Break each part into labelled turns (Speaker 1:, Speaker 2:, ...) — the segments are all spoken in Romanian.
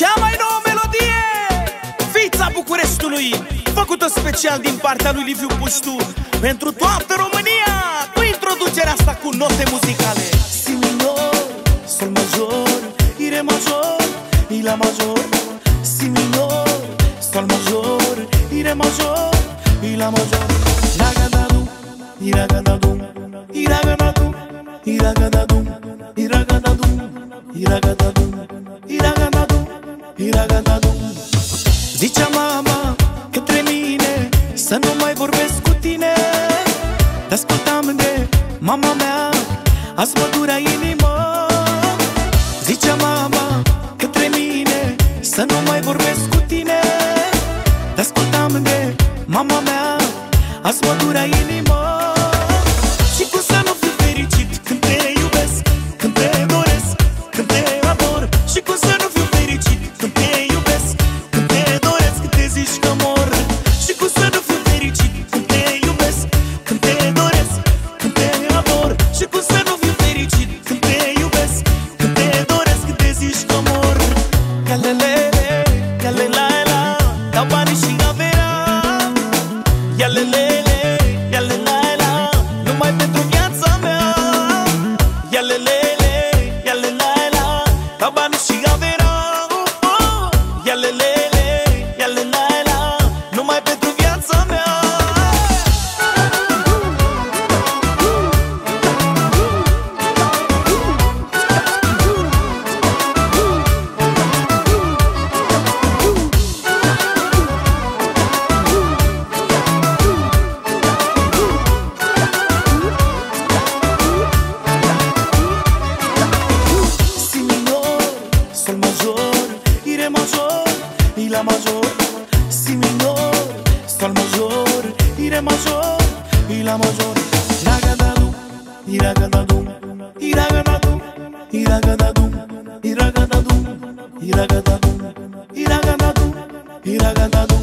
Speaker 1: Cea mai nouă melodie! Fița Bucureștiului Făcută special din partea lui Liviu Puștu. Pentru toată România Cu introducerea asta cu note muzicale. Si minor, sol major, ire major, mi la major. Si minor, sol major, ire major, mi la major. Ragadadum, iragadadum, iragadadum, iragadadum, iragadadum, iragadadum, iragadadum, iragadadum Zicea mama către mine Să nu mai vorbesc cu tine. Te ascultam de mama mea Azi mă dura inima Zicea mama către mine Să nu mai vorbesc cu tine. Te ascultam de mama mea Azi mă dura inima sol major, ire major, mi la major Iragadadum, iragadadum, iragadadum, iragadadum, iragadadum, iragadadum, iragadadum, iragadadum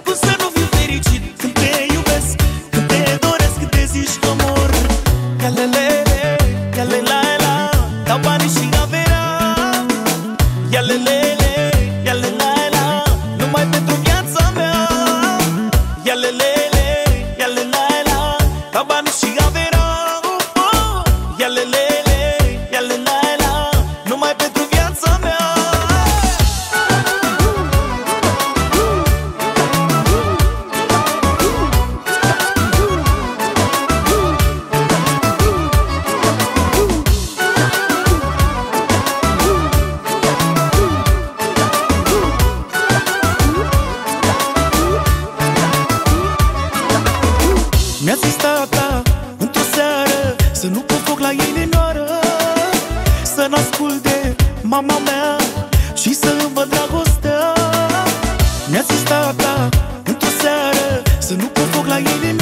Speaker 1: ador Și cum să nu fiu fericit când te iubesc, când te doresc, când te zici că mor. Galelele, galela, dau banii și averea. Ialelele, nu pun foc la inimioară Să n-ascult de mama mea Și să îmi văd dragostea. Mi-a zis tata într-o seară Să nu pun foc la inimioară Să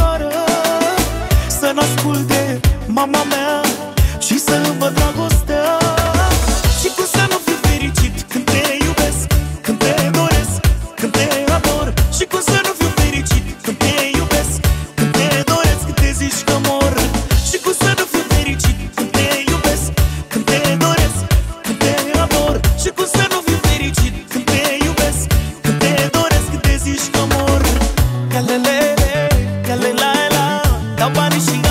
Speaker 1: galela, dau